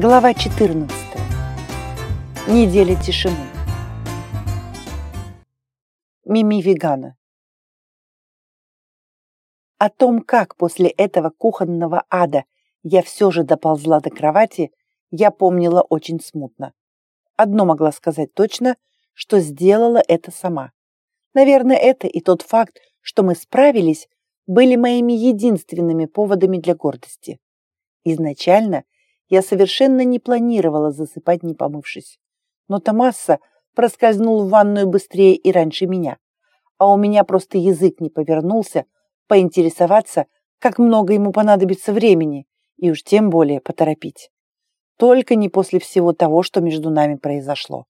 Глава 14. Неделя тишины. Мими вегана. О том, как после этого кухонного ада я все же доползла до кровати, я помнила очень смутно. Одно могла сказать точно, что сделала это сама. Наверное, это и тот факт, что мы справились, были моими единственными поводами для гордости. Изначально я совершенно не планировала засыпать, не помывшись. Но Томаса проскользнул в ванную быстрее и раньше меня, а у меня просто язык не повернулся поинтересоваться, как много ему понадобится времени, и уж тем более поторопить. Только не после всего того, что между нами произошло.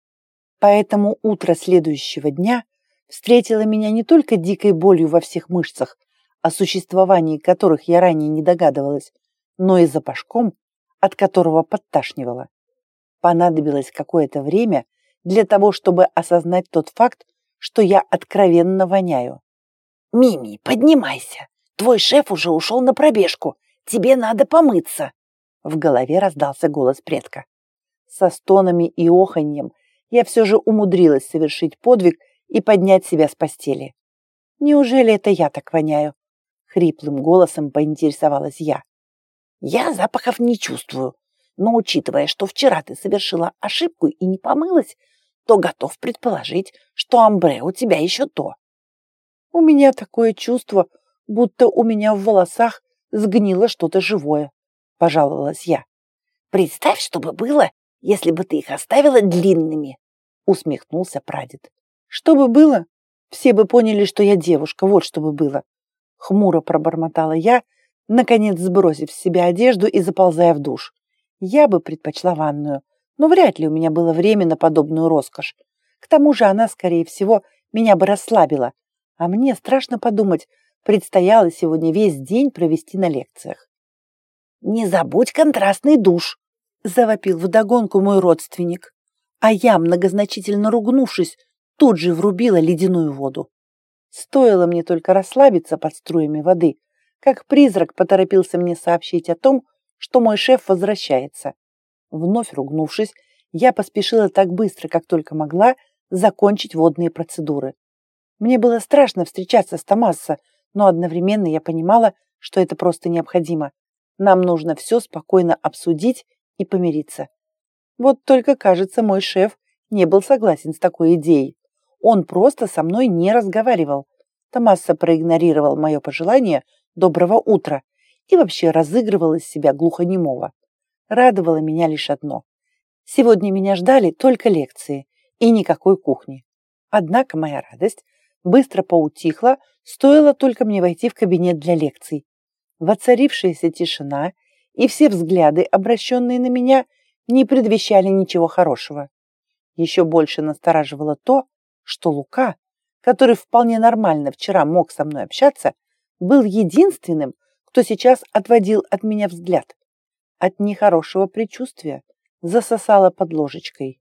Поэтому утро следующего дня встретило меня не только дикой болью во всех мышцах, о существовании которых я ранее не догадывалась, но и запашком, от которого подташнивало. Понадобилось какое-то время для того, чтобы осознать тот факт, что я откровенно воняю. «Мими, поднимайся! Твой шеф уже ушел на пробежку. Тебе надо помыться!» В голове раздался голос предка. Со стонами и оханьем я все же умудрилась совершить подвиг и поднять себя с постели. «Неужели это я так воняю?» Хриплым голосом поинтересовалась я. Я запахов не чувствую, но учитывая, что вчера ты совершила ошибку и не помылась, то готов предположить, что амбре у тебя еще то. У меня такое чувство, будто у меня в волосах сгнило что-то живое, пожаловалась я. Представь, что бы было, если бы ты их оставила длинными, усмехнулся прадед. Что бы было? Все бы поняли, что я девушка, вот что бы было. Хмуро пробормотала я, наконец сбросив с себя одежду и заползая в душ. Я бы предпочла ванную, но вряд ли у меня было время на подобную роскошь. К тому же она, скорее всего, меня бы расслабила. А мне страшно подумать, предстояло сегодня весь день провести на лекциях. «Не забудь контрастный душ!» — завопил вдогонку мой родственник. А я, многозначительно ругнувшись, тут же врубила ледяную воду. Стоило мне только расслабиться под струями воды, как призрак поторопился мне сообщить о том, что мой шеф возвращается. Вновь ругнувшись, я поспешила так быстро, как только могла, закончить водные процедуры. Мне было страшно встречаться с Томассо, но одновременно я понимала, что это просто необходимо. Нам нужно все спокойно обсудить и помириться. Вот только, кажется, мой шеф не был согласен с такой идеей. Он просто со мной не разговаривал. Томассо проигнорировал мое пожелание – доброго утра и вообще разыгрывала из себя глухонемого. Радовало меня лишь одно. Сегодня меня ждали только лекции и никакой кухни. Однако моя радость быстро поутихла, стоило только мне войти в кабинет для лекций. Воцарившаяся тишина и все взгляды, обращенные на меня, не предвещали ничего хорошего. Еще больше настораживало то, что Лука, который вполне нормально вчера мог со мной общаться, был единственным, кто сейчас отводил от меня взгляд. От нехорошего предчувствия засосала под ложечкой.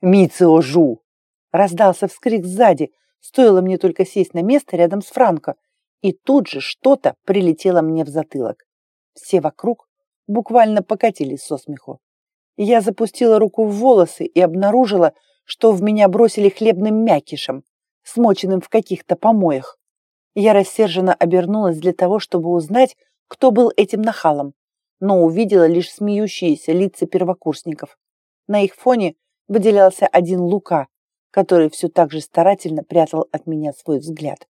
«Мицио Жу!» Раздался вскрик сзади, стоило мне только сесть на место рядом с Франко, и тут же что-то прилетело мне в затылок. Все вокруг буквально покатились со смеху. Я запустила руку в волосы и обнаружила, что в меня бросили хлебным мякишем, смоченным в каких-то помоях. Я рассерженно обернулась для того, чтобы узнать, кто был этим нахалом, но увидела лишь смеющиеся лица первокурсников. На их фоне выделялся один Лука, который все так же старательно прятал от меня свой взгляд.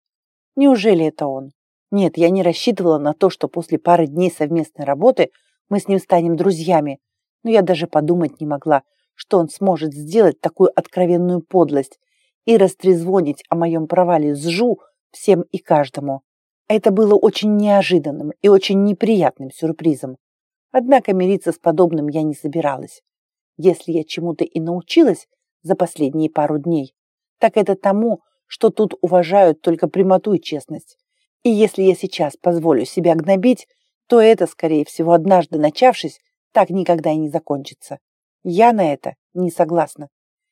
Неужели это он? Нет, я не рассчитывала на то, что после пары дней совместной работы мы с ним станем друзьями, но я даже подумать не могла, что он сможет сделать такую откровенную подлость и растрезвонить о моем провале с Жу всем и каждому. Это было очень неожиданным и очень неприятным сюрпризом. Однако мириться с подобным я не собиралась. Если я чему-то и научилась за последние пару дней, так это тому, что тут уважают только прямоту и честность. И если я сейчас позволю себя гнобить, то это, скорее всего, однажды начавшись, так никогда и не закончится. Я на это не согласна.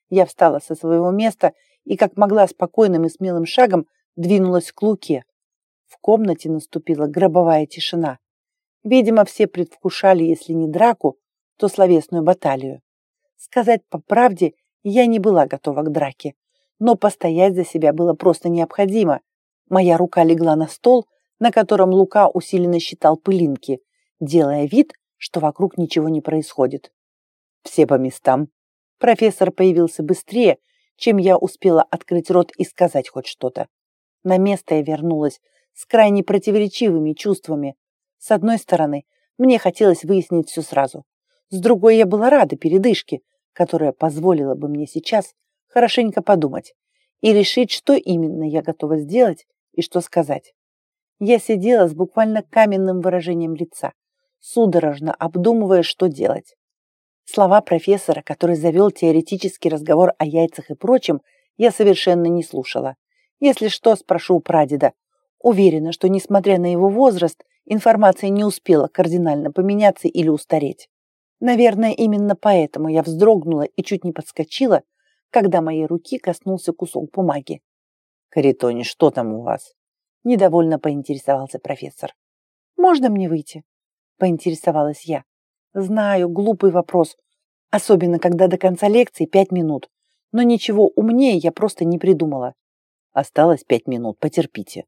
Я встала со своего места и, как могла спокойным и смелым шагом, двинулась к Луке. В комнате наступила гробовая тишина. Видимо, все предвкушали, если не драку, ту словесную баталию. Сказать по правде, я не была готова к драке, но постоять за себя было просто необходимо. Моя рука легла на стол, на котором Лука усиленно считал пылинки, делая вид, что вокруг ничего не происходит. Все по местам. Профессор появился быстрее, чем я успела открыть рот и сказать хоть что-то. На место я вернулась с крайне противоречивыми чувствами. С одной стороны, мне хотелось выяснить все сразу. С другой, я была рада передышке, которая позволила бы мне сейчас хорошенько подумать и решить, что именно я готова сделать и что сказать. Я сидела с буквально каменным выражением лица, судорожно обдумывая, что делать. Слова профессора, который завел теоретический разговор о яйцах и прочем, я совершенно не слушала. Если что, спрошу у прадеда. Уверена, что, несмотря на его возраст, информация не успела кардинально поменяться или устареть. Наверное, именно поэтому я вздрогнула и чуть не подскочила, когда моей руки коснулся кусок бумаги. «Каритони, что там у вас?» Недовольно поинтересовался профессор. «Можно мне выйти?» Поинтересовалась я. Знаю, глупый вопрос, особенно когда до конца лекции пять минут. Но ничего умнее я просто не придумала. Осталось пять минут, потерпите.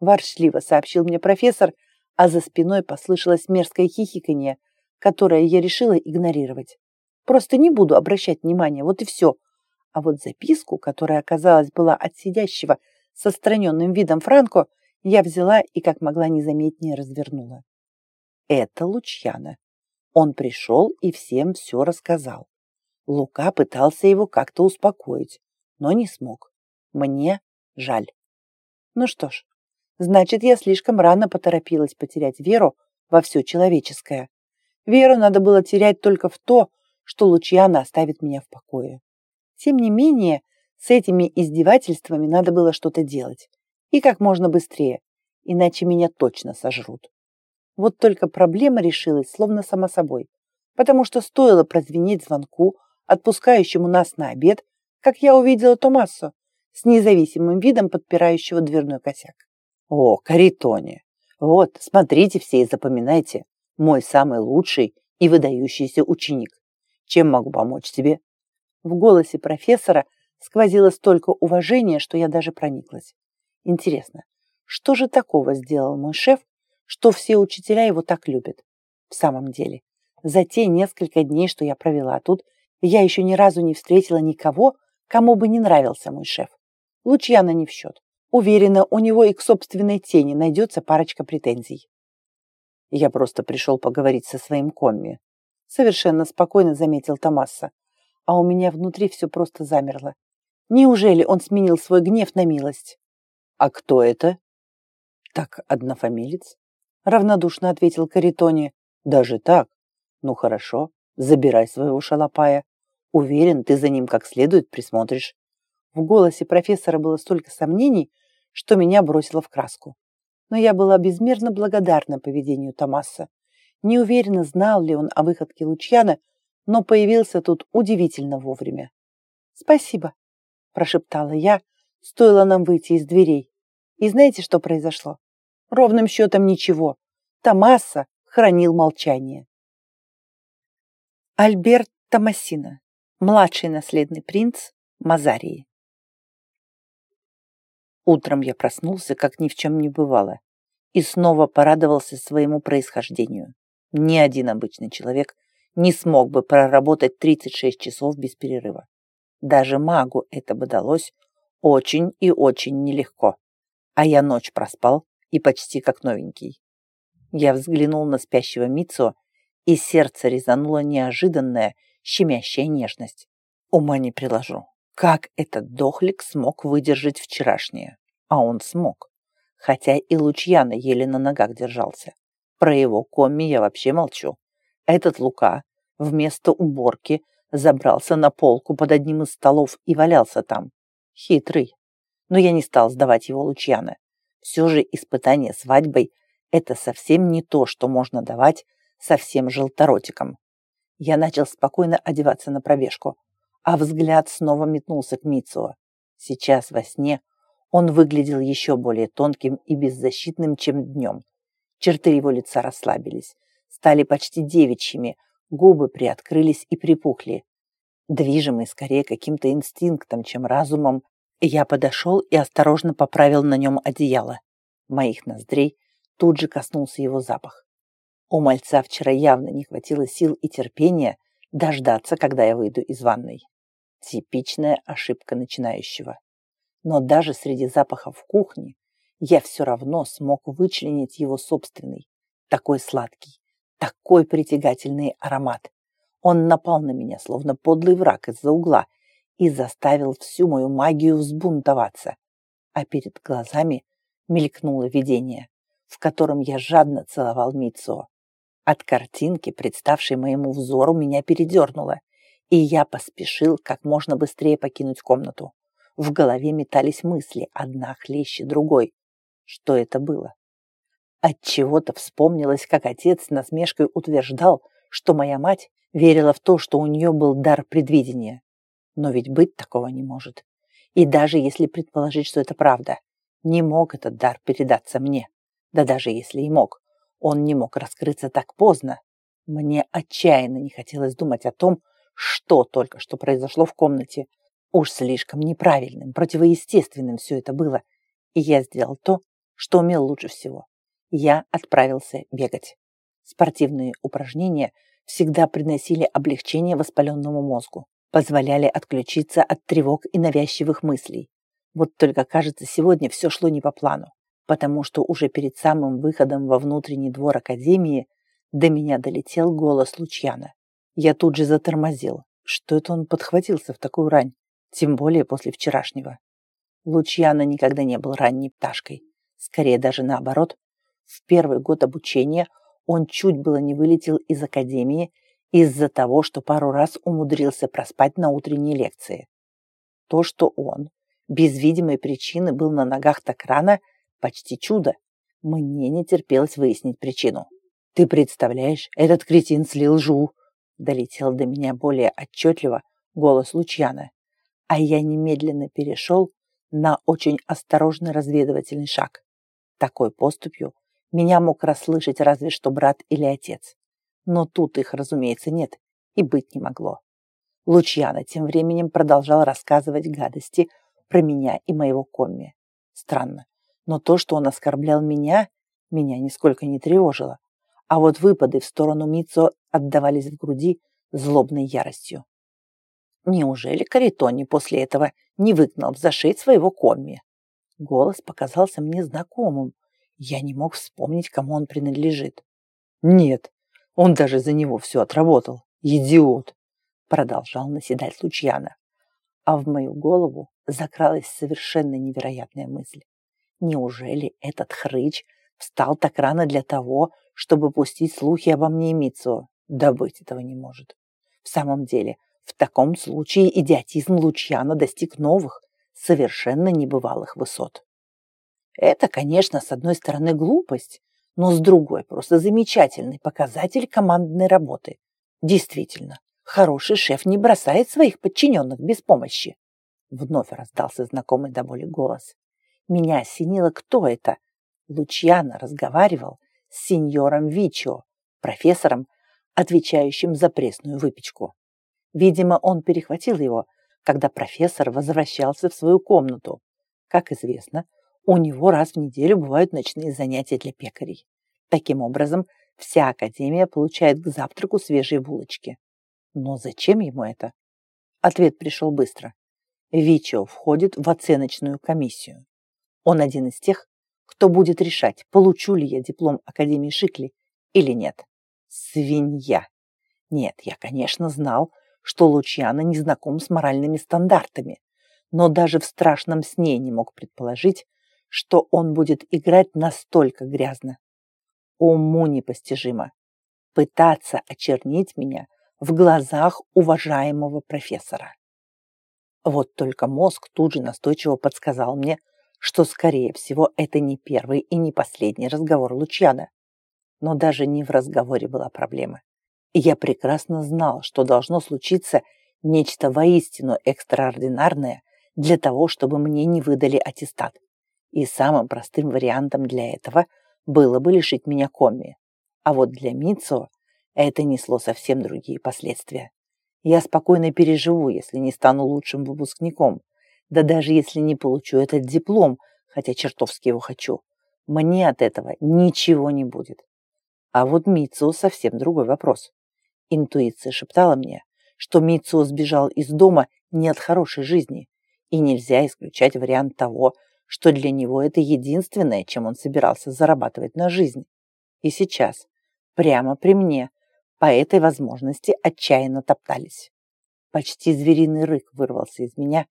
Ворчливо сообщил мне профессор, а за спиной послышалось мерзкое хихиканье, которое я решила игнорировать. Просто не буду обращать внимания, вот и все. А вот записку, которая оказалась была от сидящего со страненным видом Франко, я взяла и как могла незаметнее развернула. Это Лучьяна. Он пришел и всем все рассказал. Лука пытался его как-то успокоить, но не смог. Мне жаль. Ну что ж, значит, я слишком рано поторопилась потерять веру во все человеческое. Веру надо было терять только в то, что Лучьяна оставит меня в покое. Тем не менее, с этими издевательствами надо было что-то делать. И как можно быстрее, иначе меня точно сожрут. Вот только проблема решилась словно сама собой, потому что стоило прозвенеть звонку, отпускающему нас на обед, как я увидела Томасо с независимым видом подпирающего дверной косяк. «О, Каритони! Вот, смотрите все и запоминайте. Мой самый лучший и выдающийся ученик. Чем могу помочь тебе?» В голосе профессора сквозило столько уважения, что я даже прониклась. Интересно, что же такого сделал мой шеф, что все учителя его так любят. В самом деле, за те несколько дней, что я провела тут, я еще ни разу не встретила никого, кому бы не нравился мой шеф. Лучьяна не в счет. Уверена, у него и к собственной тени найдется парочка претензий. Я просто пришел поговорить со своим комми. Совершенно спокойно заметил Томаса. А у меня внутри все просто замерло. Неужели он сменил свой гнев на милость? А кто это? Так, однофамилец равнодушно ответил Каритони. Даже так? Ну хорошо, забирай своего шалопая. Уверен, ты за ним как следует присмотришь. В голосе профессора было столько сомнений, что меня бросило в краску. Но я была безмерно благодарна поведению Томаса. Не уверена, знал ли он о выходке Лучьяна, но появился тут удивительно вовремя. «Спасибо», – прошептала я, стоило нам выйти из дверей. И знаете, что произошло? Ровным счетом ничего. Томаса хранил молчание. Альберт Томасина, младший наследный принц Мазарии. Утром я проснулся, как ни в чем не бывало, и снова порадовался своему происхождению. Ни один обычный человек не смог бы проработать 36 часов без перерыва. Даже магу это бы далось очень и очень нелегко. А я ночь проспал и почти как новенький. Я взглянул на спящего Мицо, и сердце резануло неожиданная, щемящая нежность. Ума не приложу. Как этот дохлик смог выдержать вчерашнее? А он смог. Хотя и Лучьяна еле на ногах держался. Про его комми я вообще молчу. Этот Лука вместо уборки забрался на полку под одним из столов и валялся там. Хитрый. Но я не стал сдавать его Лучьяна. Все же испытание свадьбой – это совсем не то, что можно давать совсем желторотикам. Я начал спокойно одеваться на пробежку, а взгляд снова метнулся к Митсуо. Сейчас во сне он выглядел еще более тонким и беззащитным, чем днем. Черты его лица расслабились, стали почти девичьими, Губы приоткрылись и припухли. Движимый скорее каким-то инстинктом, чем разумом, я подошел и осторожно поправил на нем одеяло. Моих ноздрей тут же коснулся его запах. У мальца вчера явно не хватило сил и терпения дождаться, когда я выйду из ванной. Типичная ошибка начинающего. Но даже среди запахов кухни я все равно смог вычленить его собственный, такой сладкий, такой притягательный аромат. Он напал на меня, словно подлый враг из-за угла, и заставил всю мою магию взбунтоваться. А перед глазами мелькнуло видение, в котором я жадно целовал Митсо. От картинки, представшей моему взору, меня передернуло, и я поспешил как можно быстрее покинуть комнату. В голове метались мысли, одна хлеще другой. Что это было? От чего то вспомнилось, как отец с насмешкой утверждал, что моя мать верила в то, что у нее был дар предвидения. Но ведь быть такого не может. И даже если предположить, что это правда, не мог этот дар передаться мне. Да даже если и мог, он не мог раскрыться так поздно. Мне отчаянно не хотелось думать о том, что только что произошло в комнате. Уж слишком неправильным, противоестественным все это было. И я сделал то, что умел лучше всего. Я отправился бегать. Спортивные упражнения всегда приносили облегчение воспаленному мозгу, позволяли отключиться от тревог и навязчивых мыслей. Вот только, кажется, сегодня все шло не по плану, потому что уже перед самым выходом во внутренний двор Академии до меня долетел голос Лучьяна. Я тут же затормозил. Что это он подхватился в такую рань? Тем более после вчерашнего. Лучьяна никогда не был ранней пташкой. Скорее даже наоборот. В первый год обучения он чуть было не вылетел из академии из-за того, что пару раз умудрился проспать на утренней лекции. То, что он без видимой причины был на ногах так рано, почти чудо. Мне не терпелось выяснить причину. «Ты представляешь, этот кретин слил жу!» Долетел до меня более отчетливо голос Лучьяна, а я немедленно перешел на очень осторожный разведывательный шаг. Такой поступью меня мог расслышать разве что брат или отец. Но тут их, разумеется, нет и быть не могло. Лучьяна тем временем продолжал рассказывать гадости про меня и моего комми. Странно, но то, что он оскорблял меня, меня нисколько не тревожило. А вот выпады в сторону Мицо отдавались в груди злобной яростью. Неужели Каритони после этого не выгнал зашить своего комми? Голос показался мне знакомым. Я не мог вспомнить, кому он принадлежит. Нет, он даже за него все отработал. Идиот! Продолжал наседать Лучьяна. А в мою голову закралась совершенно невероятная мысль. Неужели этот хрыч встал так рано для того, чтобы пустить слухи обо мне и Митсо? Да быть этого не может. В самом деле, в таком случае идиотизм Лучьяна достиг новых, совершенно небывалых высот. Это, конечно, с одной стороны глупость, но с другой просто замечательный показатель командной работы. Действительно, хороший шеф не бросает своих подчиненных без помощи. Вновь раздался знакомый до боли голос. Меня осенило, кто это. Лучьяно разговаривал с сеньором Вичо, профессором, отвечающим за пресную выпечку. Видимо, он перехватил его, когда профессор возвращался в свою комнату. Как известно, у него раз в неделю бывают ночные занятия для пекарей. Таким образом, вся академия получает к завтраку свежие булочки. Но зачем ему это? Ответ пришел быстро. Вичо входит в оценочную комиссию. Он один из тех, кто будет решать, получу ли я диплом Академии Шикли или нет. Свинья. Нет, я, конечно, знал, что Лучьяна не знаком с моральными стандартами, но даже в страшном сне не мог предположить, что он будет играть настолько грязно. Уму непостижимо. Пытаться очернить меня в глазах уважаемого профессора. Вот только мозг тут же настойчиво подсказал мне, что, скорее всего, это не первый и не последний разговор Лучьяна. Но даже не в разговоре была проблема. Я прекрасно знал, что должно случиться нечто воистину экстраординарное для того, чтобы мне не выдали аттестат. И самым простым вариантом для этого было бы лишить меня комми. А вот для Мицо это несло совсем другие последствия. Я спокойно переживу, если не стану лучшим выпускником, да даже если не получу этот диплом, хотя чертовски его хочу. Мне от этого ничего не будет. А вот Митсу совсем другой вопрос. Интуиция шептала мне, что Митсу сбежал из дома не от хорошей жизни, и нельзя исключать вариант того, что для него это единственное, чем он собирался зарабатывать на жизнь. И сейчас, прямо при мне, по этой возможности отчаянно топтались. Почти звериный рык вырвался из меня,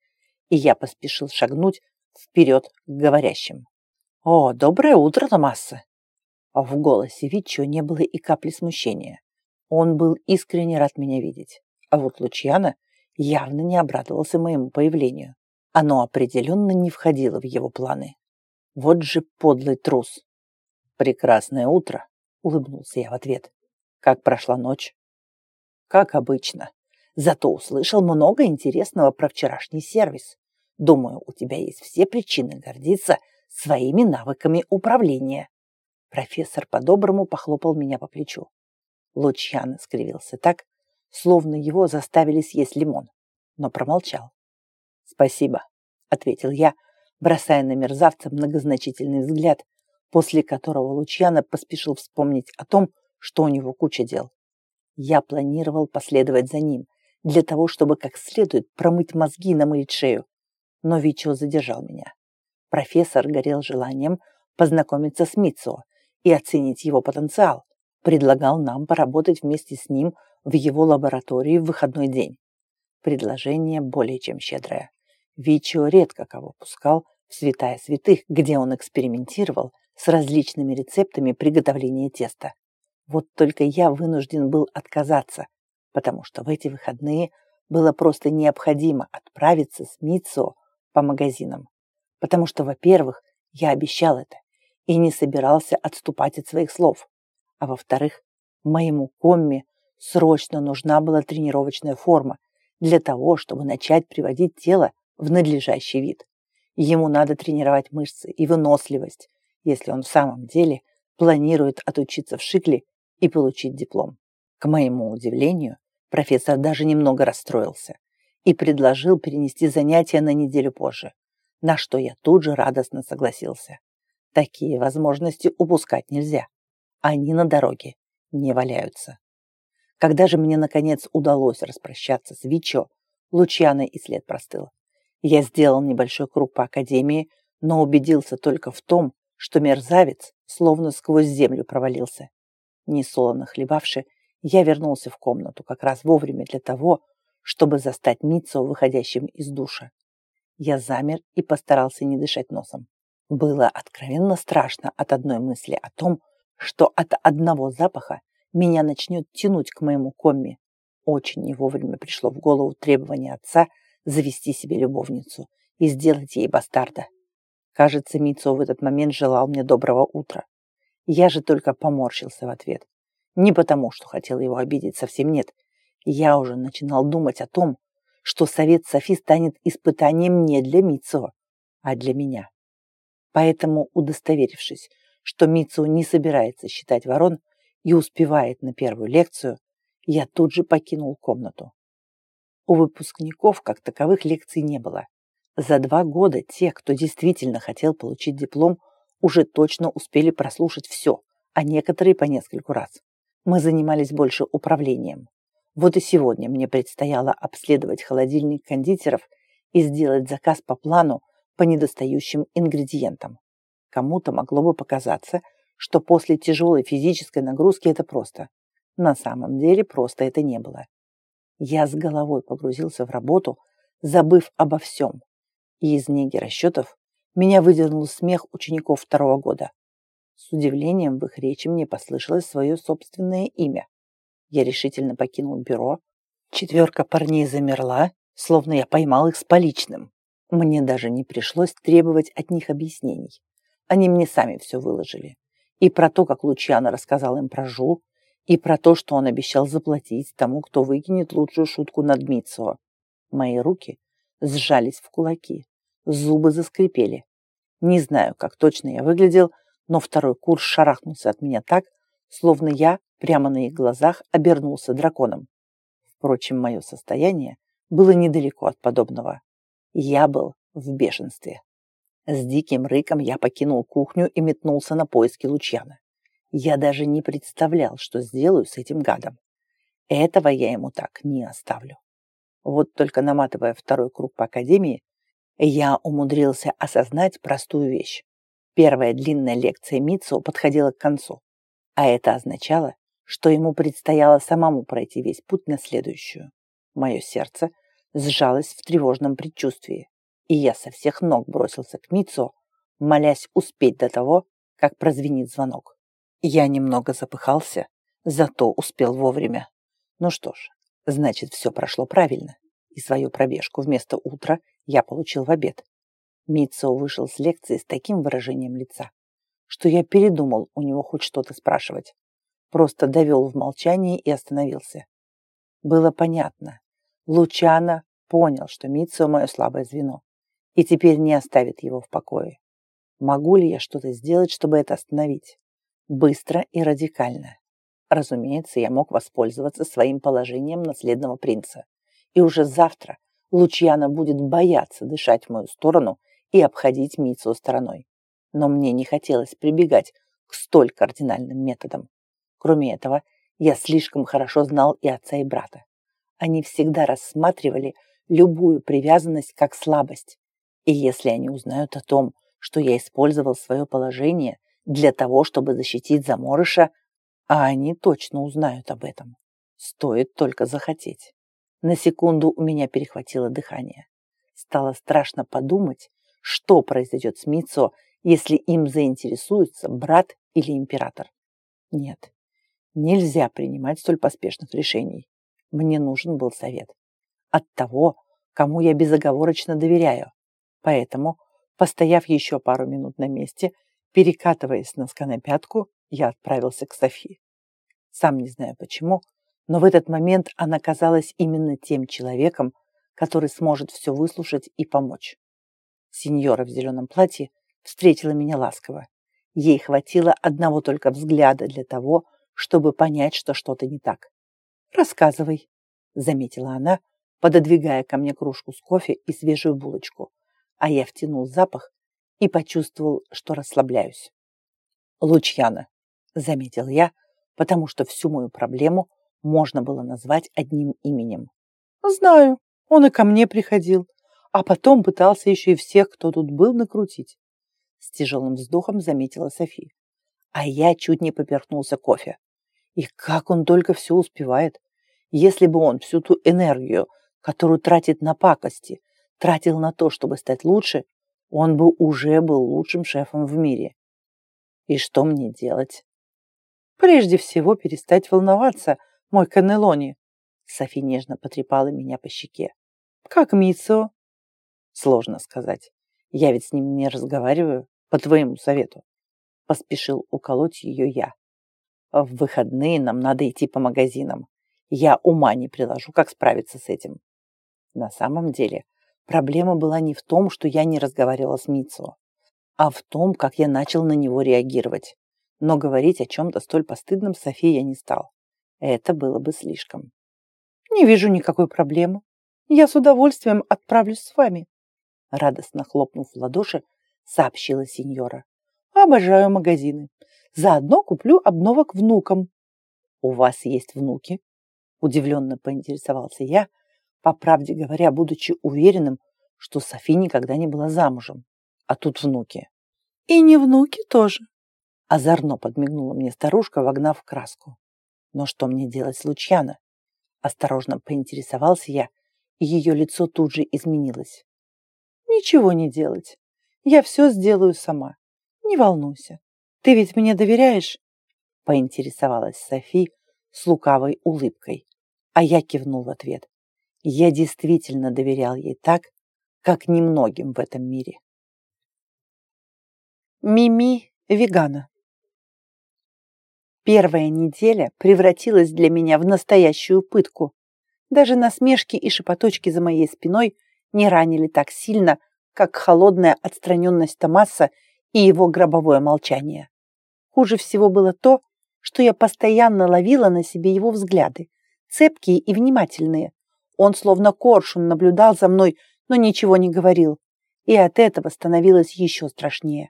и я поспешил шагнуть вперед к говорящим. «О, доброе утро, Томаса!» В голосе Вичо не было и капли смущения. Он был искренне рад меня видеть. А вот Лучьяна явно не обрадовался моему появлению. Оно определенно не входило в его планы. Вот же подлый трус. «Прекрасное утро!» — улыбнулся я в ответ. Как прошла ночь? Как обычно. Зато услышал много интересного про вчерашний сервис. Думаю, у тебя есть все причины гордиться своими навыками управления. Профессор по-доброму похлопал меня по плечу. Лучьян скривился так, словно его заставили съесть лимон, но промолчал. «Спасибо», — ответил я, бросая на мерзавца многозначительный взгляд, после которого Лучьяна поспешил вспомнить о том, что у него куча дел. Я планировал последовать за ним, для того, чтобы как следует промыть мозги и намылить шею. Но Вичо задержал меня. Профессор горел желанием познакомиться с Митсо и оценить его потенциал. Предлагал нам поработать вместе с ним в его лаборатории в выходной день. Предложение более чем щедрое. Вичо редко кого пускал в святая святых, где он экспериментировал с различными рецептами приготовления теста. Вот только я вынужден был отказаться, потому что в эти выходные было просто необходимо отправиться с Митсо по магазинам. Потому что, во-первых, я обещал это и не собирался отступать от своих слов. А во-вторых, моему комме срочно нужна была тренировочная форма для того, чтобы начать приводить тело в надлежащий вид. Ему надо тренировать мышцы и выносливость, если он в самом деле планирует отучиться в Шикле и получить диплом. К моему удивлению, профессор даже немного расстроился и предложил перенести занятия на неделю позже, на что я тут же радостно согласился. Такие возможности упускать нельзя. Они на дороге не валяются. Когда же мне, наконец, удалось распрощаться с Вичо, Лучьяной и след простыл. Я сделал небольшой круг по академии, но убедился только в том, что мерзавец словно сквозь землю провалился Несолоно хлебавши, я вернулся в комнату как раз вовремя для того, чтобы застать Митцу выходящим из душа. Я замер и постарался не дышать носом. Было откровенно страшно от одной мысли о том, что от одного запаха меня начнет тянуть к моему комме. Очень не вовремя пришло в голову требование отца завести себе любовницу и сделать ей бастарда. Кажется, Митцо в этот момент желал мне доброго утра. Я же только поморщился в ответ. Не потому, что хотел его обидеть, совсем нет. Я уже начинал думать о том, что совет Софи станет испытанием не для Митсо, а для меня. Поэтому, удостоверившись, что Митсо не собирается считать ворон и успевает на первую лекцию, я тут же покинул комнату. У выпускников как таковых лекций не было. За два года те, кто действительно хотел получить диплом, уже точно успели прослушать все, а некоторые по нескольку раз. Мы занимались больше управлением. Вот и сегодня мне предстояло обследовать холодильник кондитеров и сделать заказ по плану по недостающим ингредиентам. Кому-то могло бы показаться, что после тяжелой физической нагрузки это просто. На самом деле просто это не было. Я с головой погрузился в работу, забыв обо всем. И из неги расчетов меня выдернул смех учеников второго года. С удивлением в их речи мне послышалось свое собственное имя. Я решительно покинул бюро. Четверка парней замерла, словно я поймал их с поличным. Мне даже не пришлось требовать от них объяснений. Они мне сами все выложили. И про то, как Лучиано рассказал им про Жу, и про то, что он обещал заплатить тому, кто выкинет лучшую шутку над Митсо. Мои руки сжались в кулаки, зубы заскрипели. Не знаю, как точно я выглядел, но второй курс шарахнулся от меня так, словно я прямо на их глазах обернулся драконом. Впрочем, мое состояние было недалеко от подобного. Я был в бешенстве. С диким рыком я покинул кухню и метнулся на поиски Лучьяна. Я даже не представлял, что сделаю с этим гадом. Этого я ему так не оставлю. Вот только наматывая второй круг по академии, я умудрился осознать простую вещь. Первая длинная лекция Митсо подходила к концу, а это означало, что ему предстояло самому пройти весь путь на следующую. Мое сердце сжалось в тревожном предчувствии, и я со всех ног бросился к Митсо, молясь успеть до того, как прозвенит звонок. Я немного запыхался, зато успел вовремя. Ну что ж, значит, все прошло правильно, и свою пробежку вместо утра я получил в обед. Митсо вышел с лекции с таким выражением лица, что я передумал у него хоть что-то спрашивать. Просто довел в молчании и остановился. Было понятно. Лучано понял, что Митсо мое слабое звено, и теперь не оставит его в покое. Могу ли я что-то сделать, чтобы это остановить? Быстро и радикально. Разумеется, я мог воспользоваться своим положением наследного принца. И уже завтра Лучьяна будет бояться дышать в мою сторону и обходить Митсу стороной. Но мне не хотелось прибегать к столь кардинальным методам. Кроме этого, я слишком хорошо знал и отца, и брата. Они всегда рассматривали любую привязанность как слабость. И если они узнают о том, что я использовал свое положение для того, чтобы защитить заморыша, а они точно узнают об этом. Стоит только захотеть. На секунду у меня перехватило дыхание. Стало страшно подумать, что произойдет с Мицо, если им заинтересуется брат или император. Нет, нельзя принимать столь поспешных решений. Мне нужен был совет. От того, кому я безоговорочно доверяю. Поэтому, постояв еще пару минут на месте, перекатываясь на пятку, я отправился к Софи. Сам не знаю почему, но в этот момент она казалась именно тем человеком, который сможет все выслушать и помочь. Сеньора в зеленом платье встретила меня ласково. Ей хватило одного только взгляда для того, чтобы понять, что что-то не так. «Рассказывай», — заметила она, пододвигая ко мне кружку с кофе и свежую булочку, а я втянул запах и почувствовал, что расслабляюсь. «Лучьяна», — заметил я, потому что всю мою проблему можно было назвать одним именем. «Знаю, он и ко мне приходил, а потом пытался еще и всех, кто тут был, накрутить. С тяжелым вздохом заметила Софи. А я чуть не поперхнулся кофе. И как он только все успевает. Если бы он всю ту энергию, которую тратит на пакости, тратил на то, чтобы стать лучше, он бы уже был лучшим шефом в мире. И что мне делать? Прежде всего перестать волноваться, мой Канелони. Софи нежно потрепала меня по щеке. Как Митсо? Сложно сказать. Я ведь с ним не разговариваю, по твоему совету. Поспешил уколоть ее я. В выходные нам надо идти по магазинам. Я ума не приложу, как справиться с этим. На самом деле, проблема была не в том, что я не разговаривала с Митсо, а в том, как я начал на него реагировать. Но говорить о чем-то столь постыдном Софии я не стал. Это было бы слишком. Не вижу никакой проблемы. Я с удовольствием отправлюсь с вами радостно хлопнув в ладоши, сообщила сеньора. Обожаю магазины. Заодно куплю обновок внукам. У вас есть внуки? Удивленно поинтересовался я, по правде говоря, будучи уверенным, что Софи никогда не была замужем. А тут внуки. И не внуки тоже. Озорно подмигнула мне старушка, вогнав краску. Но что мне делать с Лучьяно? Осторожно поинтересовался я, и ее лицо тут же изменилось. Ничего не делать. Я все сделаю сама. Не волнуйся. Ты ведь мне доверяешь? Поинтересовалась Софи с лукавой улыбкой. А я кивнул в ответ. Я действительно доверял ей так, как немногим в этом мире. Мими вегана. Первая неделя превратилась для меня в настоящую пытку. Даже насмешки и шепоточки за моей спиной – не ранили так сильно, как холодная отстраненность Томаса и его гробовое молчание. Хуже всего было то, что я постоянно ловила на себе его взгляды, цепкие и внимательные. Он словно коршун наблюдал за мной, но ничего не говорил. И от этого становилось еще страшнее.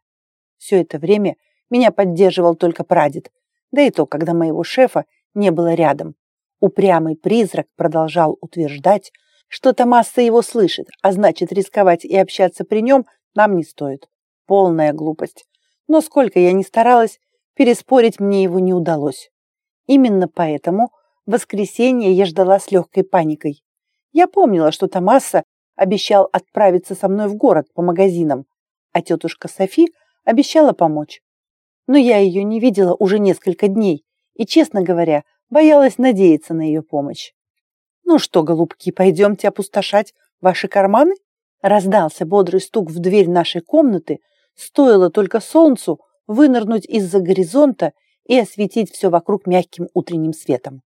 Все это время меня поддерживал только прадед, да и то, когда моего шефа не было рядом. Упрямый призрак продолжал утверждать, что Томаса его слышит, а значит, рисковать и общаться при нем нам не стоит. Полная глупость. Но сколько я ни старалась, переспорить мне его не удалось. Именно поэтому в воскресенье я ждала с легкой паникой. Я помнила, что Томаса обещал отправиться со мной в город по магазинам, а тетушка Софи обещала помочь. Но я ее не видела уже несколько дней и, честно говоря, боялась надеяться на ее помощь. «Ну что, голубки, пойдемте опустошать ваши карманы?» Раздался бодрый стук в дверь нашей комнаты, стоило только солнцу вынырнуть из-за горизонта и осветить все вокруг мягким утренним светом.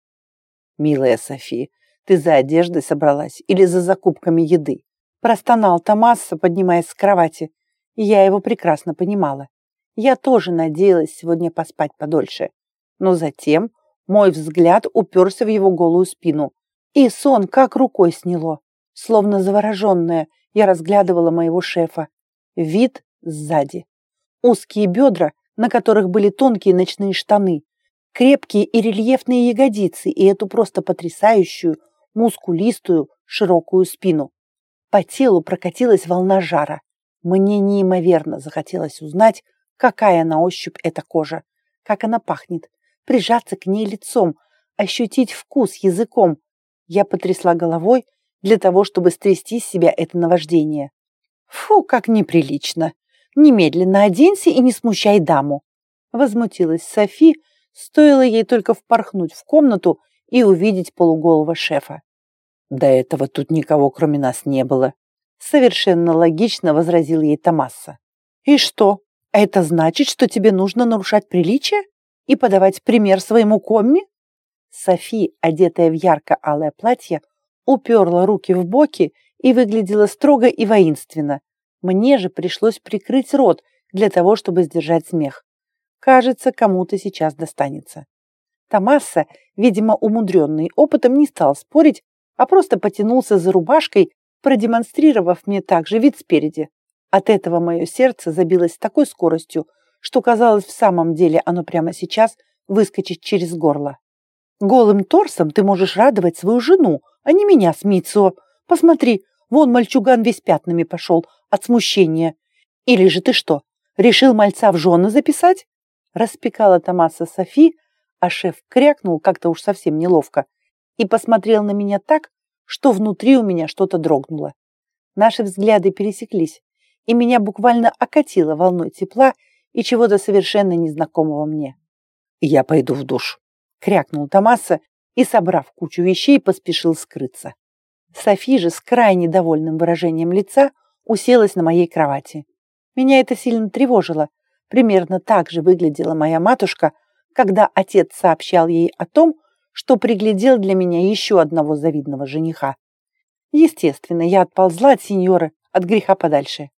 «Милая Софи, ты за одеждой собралась или за закупками еды?» Простонал Томасо, поднимаясь с кровати, я его прекрасно понимала. Я тоже надеялась сегодня поспать подольше, но затем мой взгляд уперся в его голую спину, и сон как рукой сняло. Словно завороженная, я разглядывала моего шефа. Вид сзади. Узкие бедра, на которых были тонкие ночные штаны, крепкие и рельефные ягодицы и эту просто потрясающую, мускулистую, широкую спину. По телу прокатилась волна жара. Мне неимоверно захотелось узнать, какая на ощупь эта кожа, как она пахнет, прижаться к ней лицом, ощутить вкус языком. Я потрясла головой для того, чтобы стрясти с себя это наваждение. Фу, как неприлично! Немедленно оденься и не смущай даму. Возмутилась Софи, стоило ей только впорхнуть в комнату и увидеть полуголого шефа. До этого тут никого, кроме нас, не было. Совершенно логично возразил ей Томаса. И что, это значит, что тебе нужно нарушать приличие и подавать пример своему комми? Софи, одетая в ярко-алое платье, уперла руки в боки и выглядела строго и воинственно. Мне же пришлось прикрыть рот для того, чтобы сдержать смех. Кажется, кому-то сейчас достанется. Томаса, видимо, умудренный опытом, не стал спорить, а просто потянулся за рубашкой, продемонстрировав мне также вид спереди. От этого мое сердце забилось с такой скоростью, что казалось в самом деле оно прямо сейчас выскочит через горло. Голым торсом ты можешь радовать свою жену, а не меня с Митсо. Посмотри, вон мальчуган весь пятнами пошел от смущения. Или же ты что, решил мальца в жены записать? Распекала Томаса Софи, а шеф крякнул как-то уж совсем неловко и посмотрел на меня так, что внутри у меня что-то дрогнуло. Наши взгляды пересеклись и меня буквально окатило волной тепла и чего-то совершенно незнакомого мне. «Я пойду в душ», — крякнул Томаса и, собрав кучу вещей, поспешил скрыться. Софи же с крайне довольным выражением лица уселась на моей кровати. Меня это сильно тревожило. Примерно так же выглядела моя матушка, когда отец сообщал ей о том, что приглядел для меня еще одного завидного жениха. Естественно, я отползла от сеньора от греха подальше.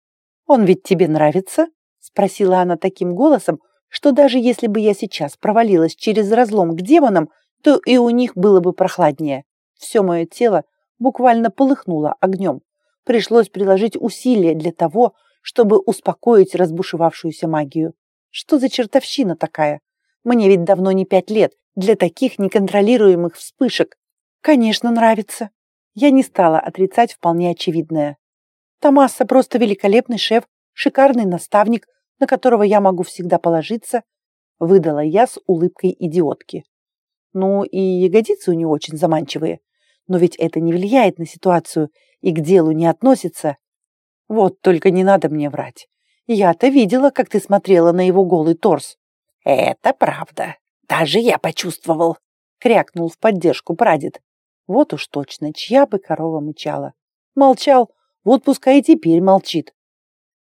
«Он ведь тебе нравится?» — спросила она таким голосом, что даже если бы я сейчас провалилась через разлом к демонам, то и у них было бы прохладнее. Все мое тело буквально полыхнуло огнем. Пришлось приложить усилия для того, чтобы успокоить разбушевавшуюся магию. Что за чертовщина такая? Мне ведь давно не пять лет для таких неконтролируемых вспышек. Конечно, нравится. Я не стала отрицать вполне очевидное. Томаса просто великолепный шеф, шикарный наставник, на которого я могу всегда положиться, выдала я с улыбкой идиотки. Ну и ягодицы у него очень заманчивые, но ведь это не влияет на ситуацию и к делу не относится. Вот только не надо мне врать. Я-то видела, как ты смотрела на его голый торс. Это правда. Даже я почувствовал. Крякнул в поддержку прадед. Вот уж точно, чья бы корова мычала. Молчал, вот пускай и теперь молчит.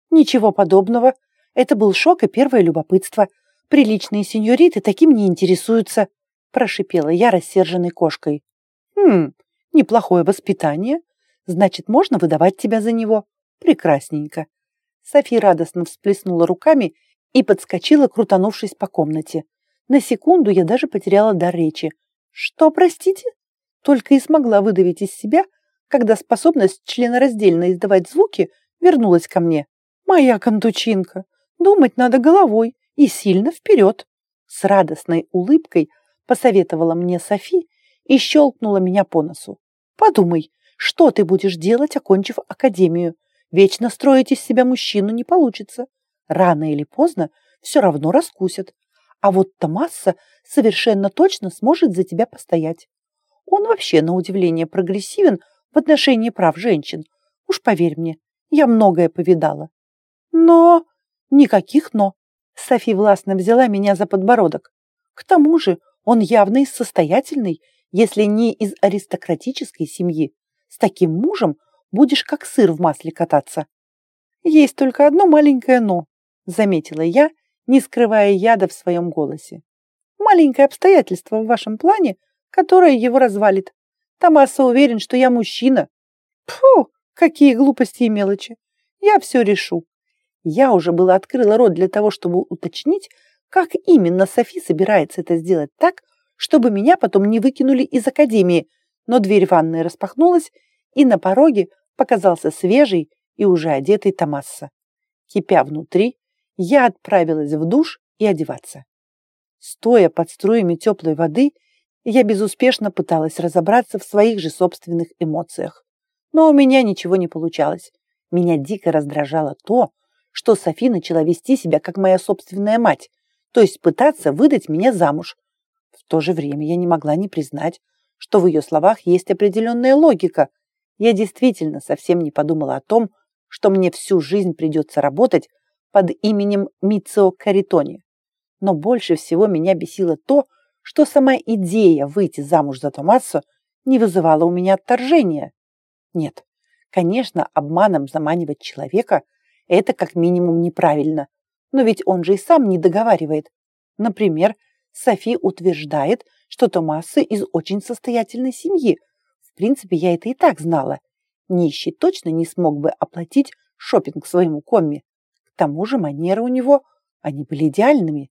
Ничего подобного. Это был шок и первое любопытство. Приличные сеньориты таким не интересуются, прошипела я рассерженной кошкой. Хм, неплохое воспитание. Значит, можно выдавать тебя за него. Прекрасненько. Софи радостно всплеснула руками и подскочила, крутанувшись по комнате. На секунду я даже потеряла дар речи. Что, простите? Только и смогла выдавить из себя, когда способность членораздельно издавать звуки вернулась ко мне. Моя контучинка, думать надо головой и сильно вперед. С радостной улыбкой посоветовала мне Софи и щелкнула меня по носу. Подумай, что ты будешь делать, окончив академию? Вечно строить из себя мужчину не получится. Рано или поздно все равно раскусят. А вот Томаса совершенно точно сможет за тебя постоять. Он вообще, на удивление, прогрессивен в отношении прав женщин. Уж поверь мне, я многое повидала. Но... Никаких «но». Софи властно взяла меня за подбородок. К тому же он явно из состоятельной, если не из аристократической семьи. С таким мужем будешь как сыр в масле кататься. Есть только одно маленькое «но», заметила я, не скрывая яда в своем голосе. Маленькое обстоятельство в вашем плане, которое его развалит. Томаса уверен, что я мужчина. Фу, какие глупости и мелочи. Я все решу. Я уже было открыла рот для того, чтобы уточнить, как именно Софи собирается это сделать так, чтобы меня потом не выкинули из академии, но дверь ванной распахнулась, и на пороге показался свежий и уже одетый Томасса. Кипя внутри, я отправилась в душ и одеваться. Стоя под струями теплой воды, я безуспешно пыталась разобраться в своих же собственных эмоциях. Но у меня ничего не получалось. Меня дико раздражало то, что Софи начала вести себя как моя собственная мать, то есть пытаться выдать меня замуж. В то же время я не могла не признать, что в ее словах есть определенная логика. Я действительно совсем не подумала о том, что мне всю жизнь придется работать под именем Мицио Каритони. Но больше всего меня бесило то, что сама идея выйти замуж за Томасо не вызывала у меня отторжения. Нет, конечно, обманом заманивать человека – это как минимум неправильно. Но ведь он же и сам не договаривает. Например, Софи утверждает, что Томаса из очень состоятельной семьи. В принципе, я это и так знала. Нищий точно не смог бы оплатить шопинг своему комми. К тому же манеры у него, они были идеальными.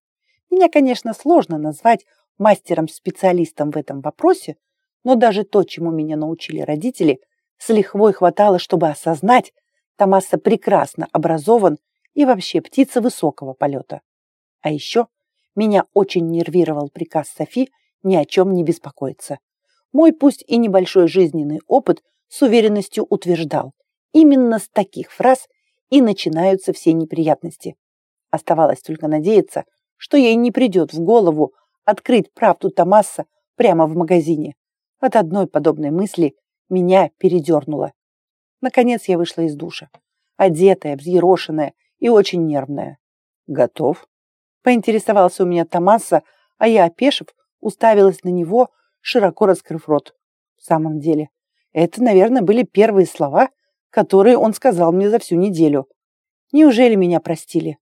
Меня, конечно, сложно назвать мастером-специалистом в этом вопросе, но даже то, чему меня научили родители, с лихвой хватало, чтобы осознать, Томаса прекрасно образован и вообще птица высокого полета. А еще меня очень нервировал приказ Софи ни о чем не беспокоиться. Мой пусть и небольшой жизненный опыт с уверенностью утверждал, именно с таких фраз и начинаются все неприятности. Оставалось только надеяться, что ей не придет в голову открыть правду Томаса прямо в магазине. От одной подобной мысли меня передернуло. Наконец я вышла из душа, одетая, взъерошенная и очень нервная. «Готов?» Поинтересовался у меня Томаса, а я, опешив, уставилась на него, широко раскрыв рот. В самом деле, это, наверное, были первые слова, которые он сказал мне за всю неделю. Неужели меня простили?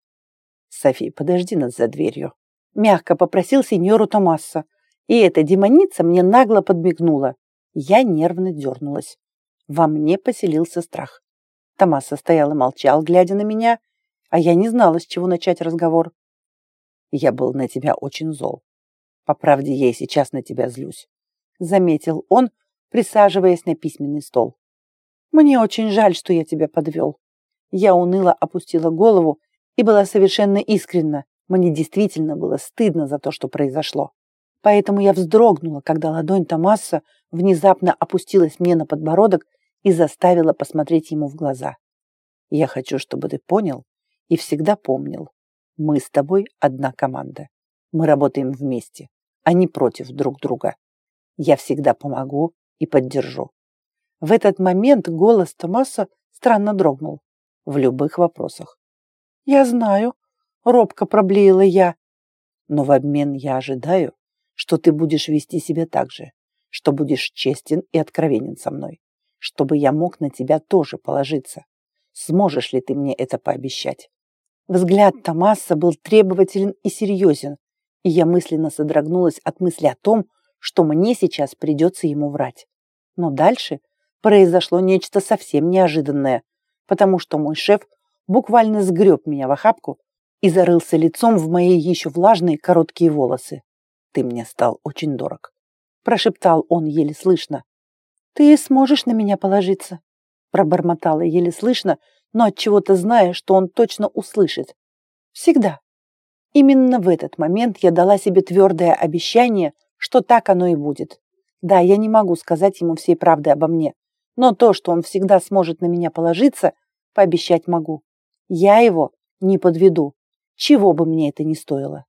Софи, подожди нас за дверью. Мягко попросил сеньору Томаса. И эта демоница мне нагло подмигнула. Я нервно дернулась. Во мне поселился страх. Томаса стоял и молчал, глядя на меня, а я не знала, с чего начать разговор. Я был на тебя очень зол. По правде, я и сейчас на тебя злюсь. Заметил он, присаживаясь на письменный стол. Мне очень жаль, что я тебя подвел. Я уныло опустила голову и была совершенно искренна. Мне действительно было стыдно за то, что произошло. Поэтому я вздрогнула, когда ладонь Томаса внезапно опустилась мне на подбородок и заставила посмотреть ему в глаза. Я хочу, чтобы ты понял и всегда помнил. Мы с тобой одна команда. Мы работаем вместе, а не против друг друга. Я всегда помогу и поддержу. В этот момент голос Томаса странно дрогнул. В любых вопросах. «Я знаю», — робко проблеяла я. «Но в обмен я ожидаю, что ты будешь вести себя так же, что будешь честен и откровенен со мной, чтобы я мог на тебя тоже положиться. Сможешь ли ты мне это пообещать?» Взгляд Томаса был требователен и серьезен, и я мысленно содрогнулась от мысли о том, что мне сейчас придется ему врать. Но дальше произошло нечто совсем неожиданное, потому что мой шеф буквально сгреб меня в охапку, и зарылся лицом в мои еще влажные короткие волосы. «Ты мне стал очень дорог», – прошептал он еле слышно. «Ты сможешь на меня положиться?» – пробормотала еле слышно, но от чего то зная, что он точно услышит. «Всегда». Именно в этот момент я дала себе твердое обещание, что так оно и будет. Да, я не могу сказать ему всей правды обо мне, но то, что он всегда сможет на меня положиться, пообещать могу. Я его не подведу, чего бы мне это ни стоило.